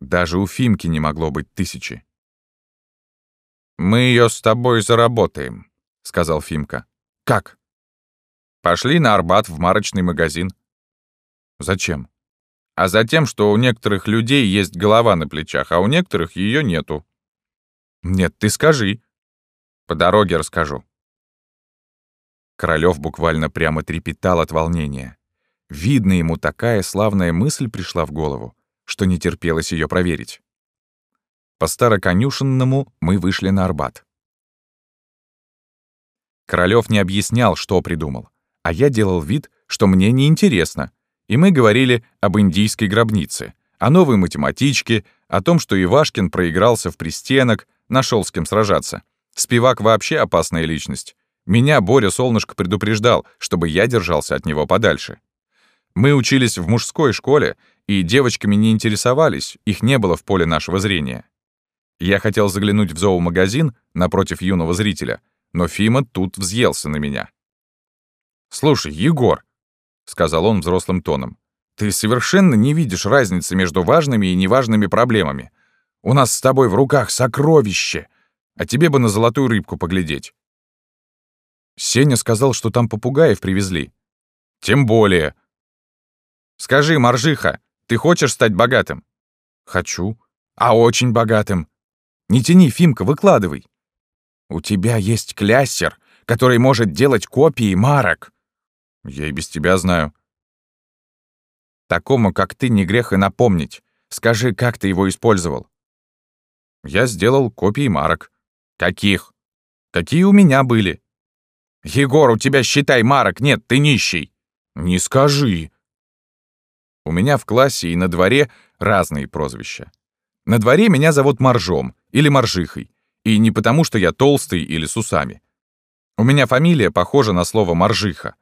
Даже у Фимки не могло быть тысячи. «Мы ее с тобой заработаем», — сказал Фимка. «Как?» «Пошли на Арбат в марочный магазин». «Зачем?» «А за тем, что у некоторых людей есть голова на плечах, а у некоторых ее нету». «Нет, ты скажи». «По дороге расскажу». Королёв буквально прямо трепетал от волнения. Видно, ему такая славная мысль пришла в голову что не терпелось ее проверить. По староконюшенному мы вышли на Арбат. Королёв не объяснял, что придумал, а я делал вид, что мне неинтересно, и мы говорили об индийской гробнице, о новой математичке, о том, что Ивашкин проигрался в пристенок, нашел с кем сражаться. Спивак вообще опасная личность. Меня Боря Солнышко предупреждал, чтобы я держался от него подальше. Мы учились в мужской школе, и девочками не интересовались, их не было в поле нашего зрения. Я хотел заглянуть в зоомагазин напротив юного зрителя, но Фима тут взъелся на меня. «Слушай, Егор», — сказал он взрослым тоном, «ты совершенно не видишь разницы между важными и неважными проблемами. У нас с тобой в руках сокровище, а тебе бы на золотую рыбку поглядеть». Сеня сказал, что там попугаев привезли. «Тем более». «Скажи, Маржиха, ты хочешь стать богатым?» «Хочу. А очень богатым. Не тяни, Фимка, выкладывай. У тебя есть кляссер, который может делать копии марок. Я и без тебя знаю. Такому, как ты, не грех и напомнить. Скажи, как ты его использовал? Я сделал копии марок. Каких? Какие у меня были? Егор, у тебя, считай, марок нет, ты нищий. Не скажи. У меня в классе и на дворе разные прозвища. На дворе меня зовут Моржом или Моржихой, и не потому, что я толстый или с усами. У меня фамилия похожа на слово Моржиха,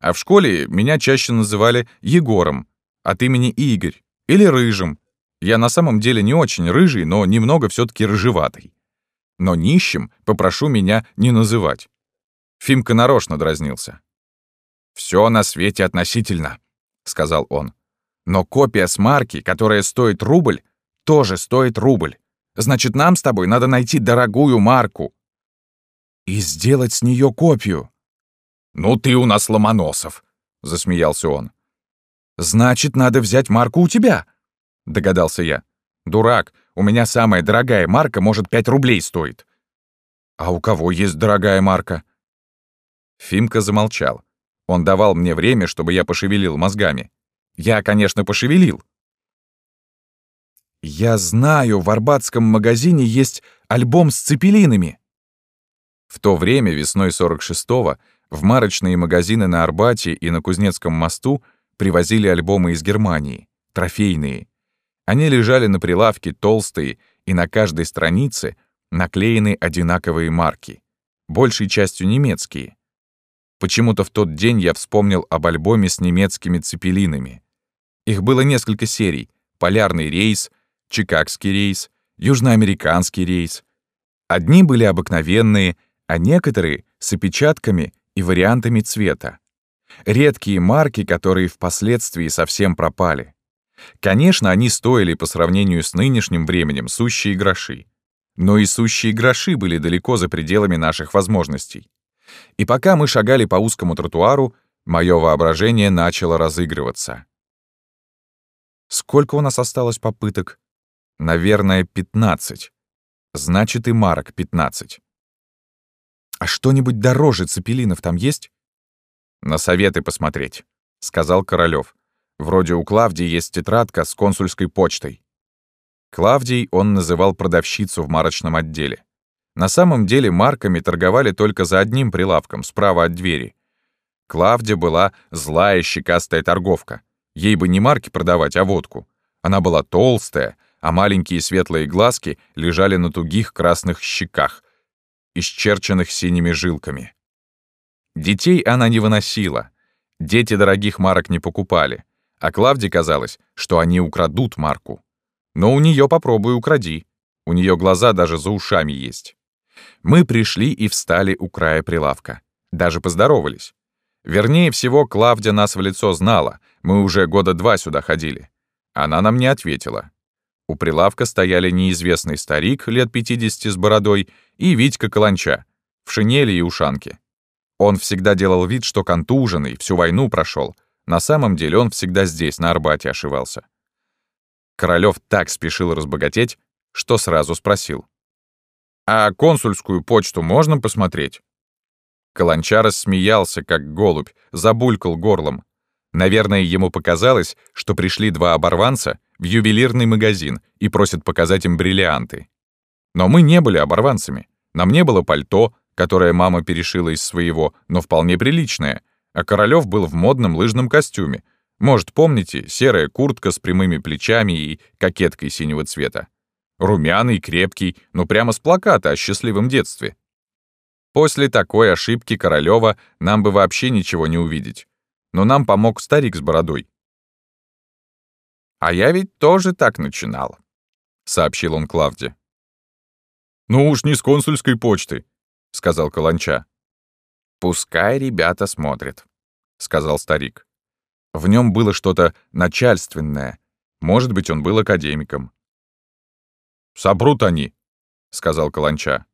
а в школе меня чаще называли Егором, от имени Игорь, или Рыжим. Я на самом деле не очень рыжий, но немного все таки рыжеватый. Но нищим попрошу меня не называть. Фимка нарочно дразнился. «Все на свете относительно», — сказал он. Но копия с марки, которая стоит рубль, тоже стоит рубль. Значит, нам с тобой надо найти дорогую марку. И сделать с нее копию. «Ну ты у нас Ломоносов», — засмеялся он. «Значит, надо взять марку у тебя», — догадался я. «Дурак, у меня самая дорогая марка, может, пять рублей стоит». «А у кого есть дорогая марка?» Фимка замолчал. Он давал мне время, чтобы я пошевелил мозгами. Я, конечно, пошевелил. Я знаю, в арбатском магазине есть альбом с цепелинами. В то время, весной 46-го, в марочные магазины на Арбате и на Кузнецком мосту привозили альбомы из Германии, трофейные. Они лежали на прилавке толстые, и на каждой странице наклеены одинаковые марки, большей частью немецкие. Почему-то в тот день я вспомнил об альбоме с немецкими цепелинами. Их было несколько серий. Полярный рейс, Чикагский рейс, Южноамериканский рейс. Одни были обыкновенные, а некоторые — с опечатками и вариантами цвета. Редкие марки, которые впоследствии совсем пропали. Конечно, они стоили по сравнению с нынешним временем сущие гроши. Но и сущие гроши были далеко за пределами наших возможностей. И пока мы шагали по узкому тротуару, мое воображение начало разыгрываться. Сколько у нас осталось попыток? Наверное, 15. Значит, и марок 15. А что-нибудь дороже цепелинов там есть? На советы посмотреть, сказал Королёв. Вроде у Клавдии есть тетрадка с консульской почтой. Клавдией он называл продавщицу в марочном отделе. На самом деле марками торговали только за одним прилавком, справа от двери. Клавдия была злая щекастая торговка. Ей бы не марки продавать, а водку. Она была толстая, а маленькие светлые глазки лежали на тугих красных щеках, исчерченных синими жилками. Детей она не выносила. Дети дорогих марок не покупали, а Клавде казалось, что они украдут марку. Но у нее попробуй укради. У нее глаза даже за ушами есть. Мы пришли и встали у края прилавка. Даже поздоровались. Вернее всего, Клавдия нас в лицо знала. Мы уже года два сюда ходили. Она нам не ответила. У прилавка стояли неизвестный старик лет 50 с бородой и Витька Каланча в шинели и ушанке. Он всегда делал вид, что контуженный, всю войну прошел. На самом деле он всегда здесь, на Арбате, ошивался. Королёв так спешил разбогатеть, что сразу спросил. «А консульскую почту можно посмотреть?» Каланча рассмеялся, как голубь, забулькал горлом. Наверное, ему показалось, что пришли два оборванца в ювелирный магазин и просят показать им бриллианты. Но мы не были оборванцами. Нам не было пальто, которое мама перешила из своего, но вполне приличное, а Королёв был в модном лыжном костюме. Может, помните, серая куртка с прямыми плечами и кокеткой синего цвета. Румяный, крепкий, ну прямо с плаката о счастливом детстве. После такой ошибки Королёва нам бы вообще ничего не увидеть. Но нам помог старик с бородой. «А я ведь тоже так начинал», — сообщил он Клавде. «Ну уж не с консульской почты», — сказал Каланча. «Пускай ребята смотрят», — сказал старик. В нем было что-то начальственное. Может быть, он был академиком. «Собрут они», — сказал Каланча.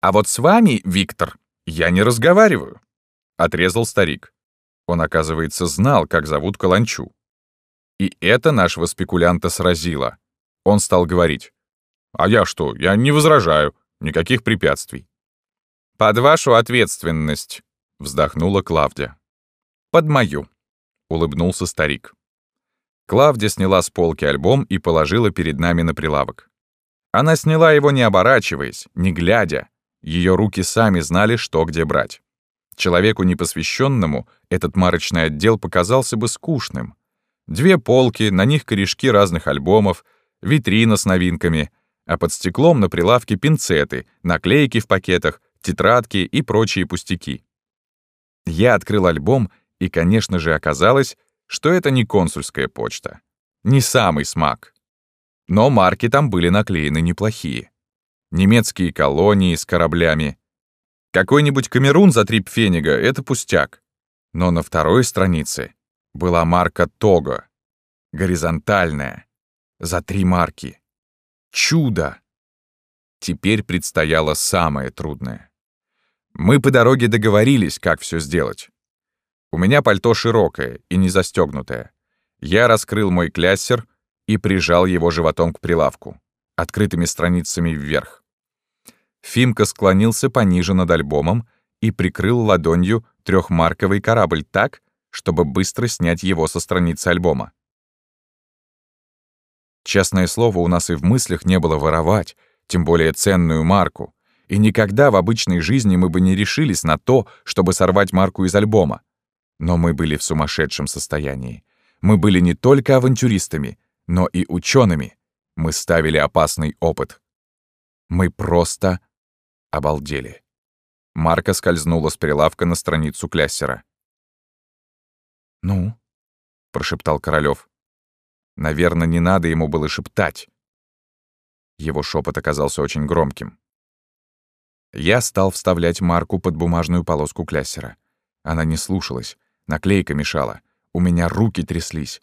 «А вот с вами, Виктор, я не разговариваю», — отрезал старик. Он, оказывается, знал, как зовут Каланчу. И это нашего спекулянта сразило. Он стал говорить. «А я что? Я не возражаю. Никаких препятствий. «Под вашу ответственность», — вздохнула Клавдия. «Под мою», — улыбнулся старик. Клавдия сняла с полки альбом и положила перед нами на прилавок. Она сняла его не оборачиваясь, не глядя. Ее руки сами знали, что где брать. Человеку непосвященному этот марочный отдел показался бы скучным. Две полки, на них корешки разных альбомов, витрина с новинками — а под стеклом на прилавке пинцеты, наклейки в пакетах, тетрадки и прочие пустяки. Я открыл альбом, и, конечно же, оказалось, что это не консульская почта. Не самый смак. Но марки там были наклеены неплохие. Немецкие колонии с кораблями. Какой-нибудь Камерун за три пфенига — это пустяк. Но на второй странице была марка Того. Горизонтальная. За три марки. Чудо! Теперь предстояло самое трудное. Мы по дороге договорились, как все сделать. У меня пальто широкое и не застегнутое. Я раскрыл мой кляссер и прижал его животом к прилавку, открытыми страницами вверх. Фимка склонился пониже над альбомом и прикрыл ладонью трехмарковый корабль так, чтобы быстро снять его со страницы альбома. Честное слово, у нас и в мыслях не было воровать, тем более ценную марку. И никогда в обычной жизни мы бы не решились на то, чтобы сорвать марку из альбома. Но мы были в сумасшедшем состоянии. Мы были не только авантюристами, но и учеными. Мы ставили опасный опыт. Мы просто обалдели. Марка скользнула с прилавка на страницу кляссера. «Ну?» — прошептал Королёв. Наверное, не надо ему было шептать. Его шепот оказался очень громким. Я стал вставлять марку под бумажную полоску кляссера. Она не слушалась, наклейка мешала, у меня руки тряслись.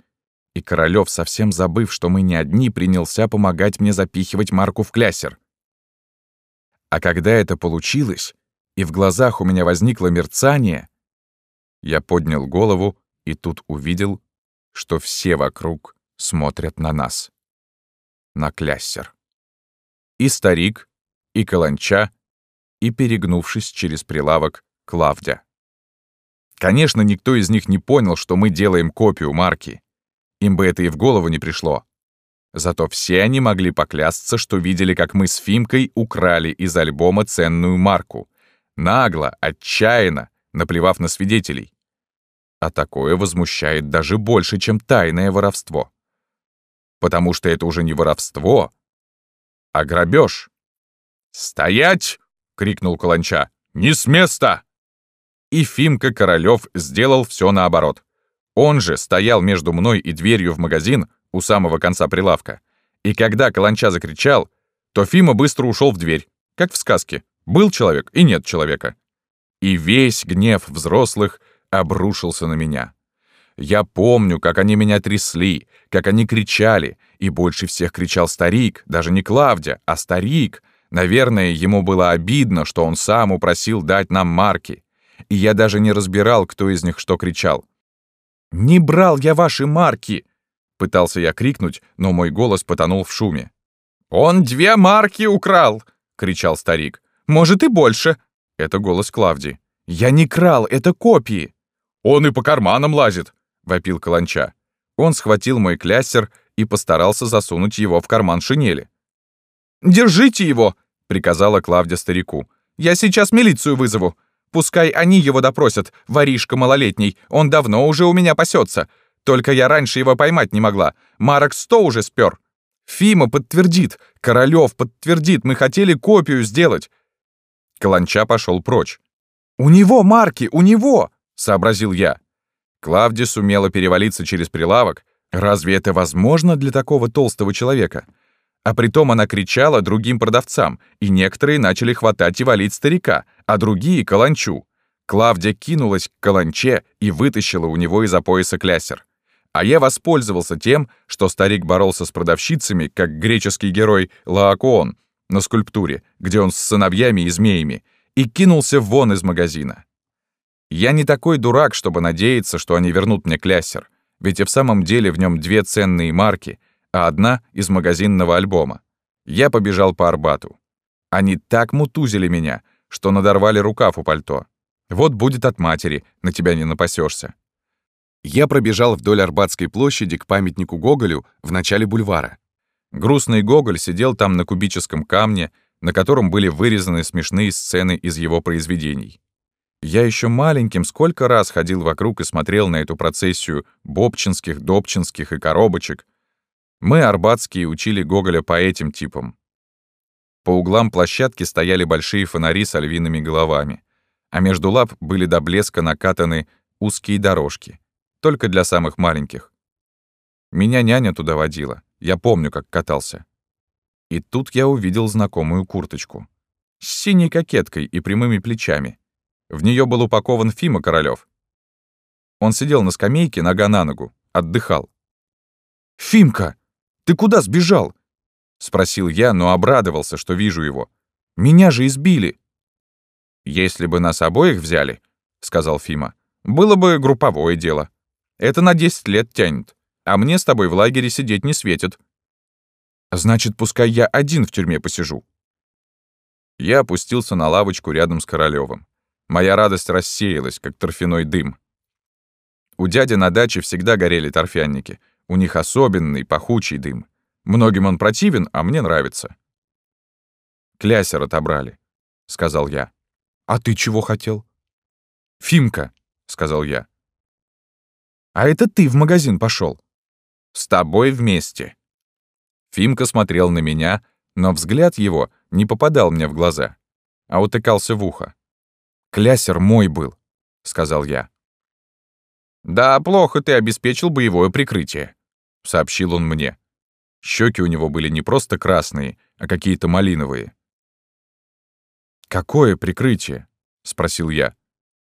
И Королёв, совсем забыв, что мы не одни, принялся помогать мне запихивать марку в кляссер. А когда это получилось, и в глазах у меня возникло мерцание, я поднял голову и тут увидел, что все вокруг смотрят на нас. На кляссер. И старик, и каланча, и, перегнувшись через прилавок, Клавдя. Конечно, никто из них не понял, что мы делаем копию марки. Им бы это и в голову не пришло. Зато все они могли поклясться, что видели, как мы с Фимкой украли из альбома ценную марку. Нагло, отчаянно, наплевав на свидетелей. А такое возмущает даже больше, чем тайное воровство потому что это уже не воровство, а грабеж. «Стоять!» — крикнул Каланча. «Не с места!» И Фимка Королёв сделал все наоборот. Он же стоял между мной и дверью в магазин у самого конца прилавка. И когда Каланча закричал, то Фима быстро ушел в дверь, как в сказке. Был человек и нет человека. И весь гнев взрослых обрушился на меня. Я помню, как они меня трясли, как они кричали, и больше всех кричал старик, даже не Клавдия, а старик. Наверное, ему было обидно, что он сам упросил дать нам марки. И я даже не разбирал, кто из них что кричал. «Не брал я ваши марки!» Пытался я крикнуть, но мой голос потонул в шуме. «Он две марки украл!» — кричал старик. «Может, и больше!» — это голос Клавдии. «Я не крал, это копии!» «Он и по карманам лазит!» — вопил Каланча. Он схватил мой кляссер и постарался засунуть его в карман шинели. «Держите его!» — приказала Клавдия старику. «Я сейчас милицию вызову. Пускай они его допросят, воришка малолетний, он давно уже у меня пасется. Только я раньше его поймать не могла. Марок сто уже спер. Фима подтвердит, Королёв подтвердит, мы хотели копию сделать». Каланча пошел прочь. «У него марки, у него!» — сообразил я. Клавдия сумела перевалиться через прилавок. Разве это возможно для такого толстого человека? А притом она кричала другим продавцам, и некоторые начали хватать и валить старика, а другие — каланчу. Клавдия кинулась к каланче и вытащила у него из-за пояса клясер. А я воспользовался тем, что старик боролся с продавщицами, как греческий герой Лаокоон на скульптуре, где он с сыновьями и змеями, и кинулся вон из магазина. Я не такой дурак, чтобы надеяться, что они вернут мне кляссер, ведь и в самом деле в нем две ценные марки, а одна из магазинного альбома. Я побежал по Арбату. Они так мутузили меня, что надорвали рукав у пальто. Вот будет от матери, на тебя не напасешься. Я пробежал вдоль Арбатской площади к памятнику Гоголю в начале бульвара. Грустный Гоголь сидел там на кубическом камне, на котором были вырезаны смешные сцены из его произведений. Я еще маленьким сколько раз ходил вокруг и смотрел на эту процессию бобчинских, добчинских и коробочек. Мы, арбатские, учили Гоголя по этим типам. По углам площадки стояли большие фонари с львиными головами, а между лап были до блеска накатаны узкие дорожки, только для самых маленьких. Меня няня туда водила, я помню, как катался. И тут я увидел знакомую курточку. С синей кокеткой и прямыми плечами. В нее был упакован Фима Королёв. Он сидел на скамейке, нога на ногу, отдыхал. «Фимка, ты куда сбежал?» — спросил я, но обрадовался, что вижу его. «Меня же избили!» «Если бы нас обоих взяли», — сказал Фима, — «было бы групповое дело. Это на 10 лет тянет, а мне с тобой в лагере сидеть не светит». «Значит, пускай я один в тюрьме посижу». Я опустился на лавочку рядом с Королёвым. Моя радость рассеялась, как торфяной дым. У дяди на даче всегда горели торфянники. У них особенный, пахучий дым. Многим он противен, а мне нравится. «Клясер отобрали», — сказал я. «А ты чего хотел?» «Фимка», — сказал я. «А это ты в магазин пошел. «С тобой вместе». Фимка смотрел на меня, но взгляд его не попадал мне в глаза, а утыкался в ухо. Клясер мой был», — сказал я. «Да, плохо ты обеспечил боевое прикрытие», — сообщил он мне. Щеки у него были не просто красные, а какие-то малиновые. «Какое прикрытие?» — спросил я.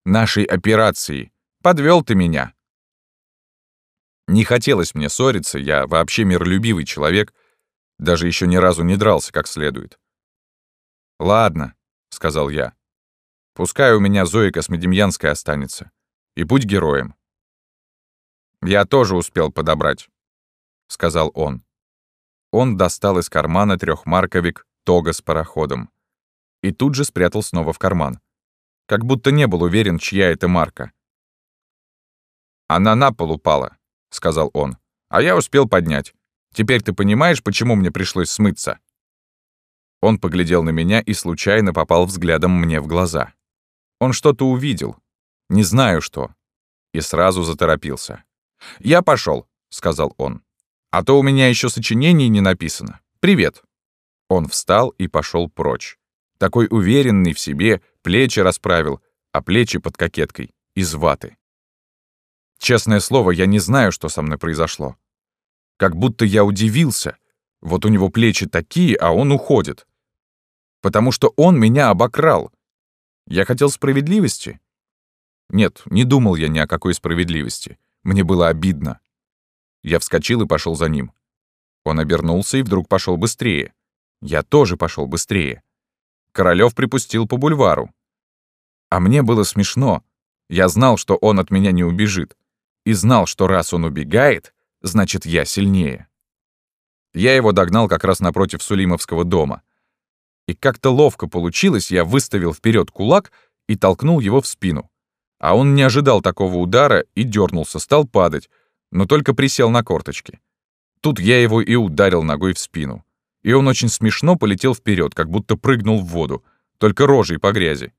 «Нашей операции. Подвел ты меня». Не хотелось мне ссориться, я вообще миролюбивый человек, даже еще ни разу не дрался как следует. «Ладно», — сказал я. Пускай у меня Зоя Космодемьянская останется. И будь героем. Я тоже успел подобрать, — сказал он. Он достал из кармана трехмарковик тога с пароходом. И тут же спрятал снова в карман. Как будто не был уверен, чья это марка. «Она на пол упала», — сказал он. «А я успел поднять. Теперь ты понимаешь, почему мне пришлось смыться?» Он поглядел на меня и случайно попал взглядом мне в глаза. Он что-то увидел. Не знаю что. И сразу заторопился. «Я пошел, сказал он. «А то у меня еще сочинений не написано. Привет». Он встал и пошел прочь. Такой уверенный в себе, плечи расправил, а плечи под кокеткой из ваты. Честное слово, я не знаю, что со мной произошло. Как будто я удивился. Вот у него плечи такие, а он уходит. Потому что он меня обокрал. Я хотел справедливости? Нет, не думал я ни о какой справедливости. Мне было обидно. Я вскочил и пошел за ним. Он обернулся и вдруг пошел быстрее. Я тоже пошел быстрее. Королёв припустил по бульвару. А мне было смешно. Я знал, что он от меня не убежит. И знал, что раз он убегает, значит, я сильнее. Я его догнал как раз напротив Сулимовского дома. И как-то ловко получилось, я выставил вперед кулак и толкнул его в спину. А он не ожидал такого удара и дернулся, стал падать, но только присел на корточки. Тут я его и ударил ногой в спину. И он очень смешно полетел вперед, как будто прыгнул в воду, только рожей по грязи.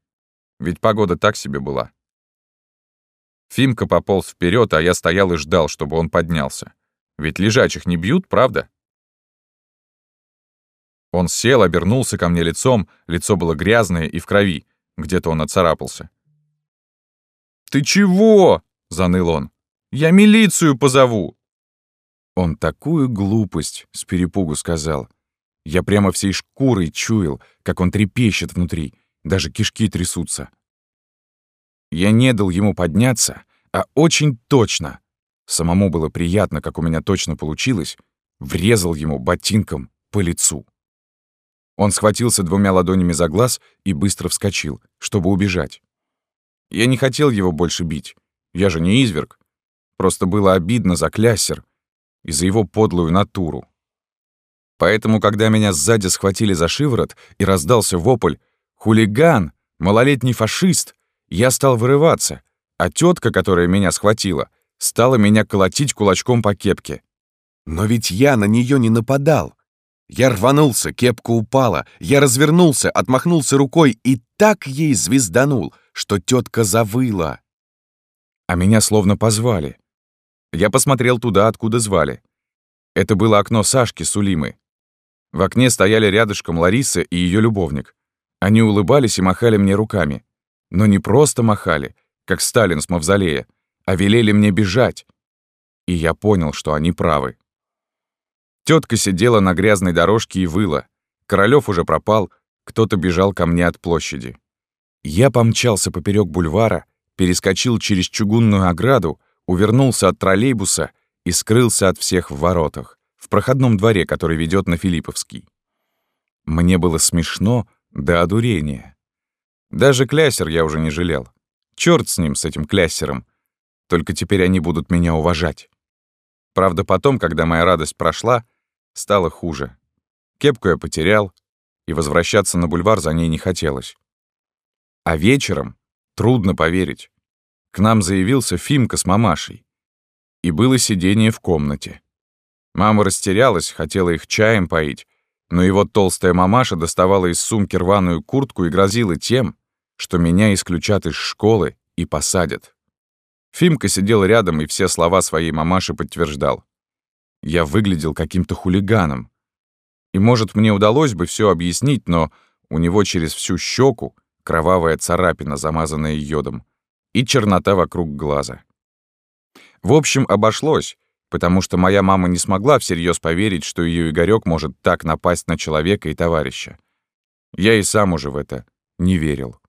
Ведь погода так себе была. Фимка пополз вперед, а я стоял и ждал, чтобы он поднялся. Ведь лежачих не бьют, правда? Он сел, обернулся ко мне лицом, лицо было грязное и в крови, где-то он отцарапался. «Ты чего?» — заныл он. «Я милицию позову!» Он такую глупость с перепугу сказал. Я прямо всей шкурой чуял, как он трепещет внутри, даже кишки трясутся. Я не дал ему подняться, а очень точно. Самому было приятно, как у меня точно получилось, врезал ему ботинком по лицу. Он схватился двумя ладонями за глаз и быстро вскочил, чтобы убежать. Я не хотел его больше бить. Я же не изверг. Просто было обидно за кляссер и за его подлую натуру. Поэтому, когда меня сзади схватили за шиворот и раздался вопль «Хулиган! Малолетний фашист!», я стал вырываться, а тетка, которая меня схватила, стала меня колотить кулачком по кепке. Но ведь я на нее не нападал. Я рванулся, кепка упала, я развернулся, отмахнулся рукой и так ей звезданул, что тетка завыла. А меня словно позвали. Я посмотрел туда, откуда звали. Это было окно Сашки Сулимы. В окне стояли рядышком Лариса и ее любовник. Они улыбались и махали мне руками. Но не просто махали, как Сталин с мавзолея, а велели мне бежать. И я понял, что они правы. Тетка сидела на грязной дорожке и выла. Королёв уже пропал, кто-то бежал ко мне от площади. Я помчался поперек бульвара, перескочил через чугунную ограду, увернулся от троллейбуса и скрылся от всех в воротах, в проходном дворе, который ведет на Филипповский. Мне было смешно до одурения. Даже клясер я уже не жалел. Чёрт с ним, с этим кляссером. Только теперь они будут меня уважать. Правда, потом, когда моя радость прошла, стало хуже. Кепку я потерял, и возвращаться на бульвар за ней не хотелось. А вечером, трудно поверить, к нам заявился Фимка с мамашей. И было сидение в комнате. Мама растерялась, хотела их чаем поить, но его толстая мамаша доставала из сумки рваную куртку и грозила тем, что меня исключат из школы и посадят. Фимка сидел рядом и все слова своей мамаши подтверждал. Я выглядел каким-то хулиганом. И, может, мне удалось бы все объяснить, но у него через всю щеку кровавая царапина, замазанная йодом, и чернота вокруг глаза. В общем, обошлось, потому что моя мама не смогла всерьез поверить, что ее Игорёк может так напасть на человека и товарища. Я и сам уже в это не верил.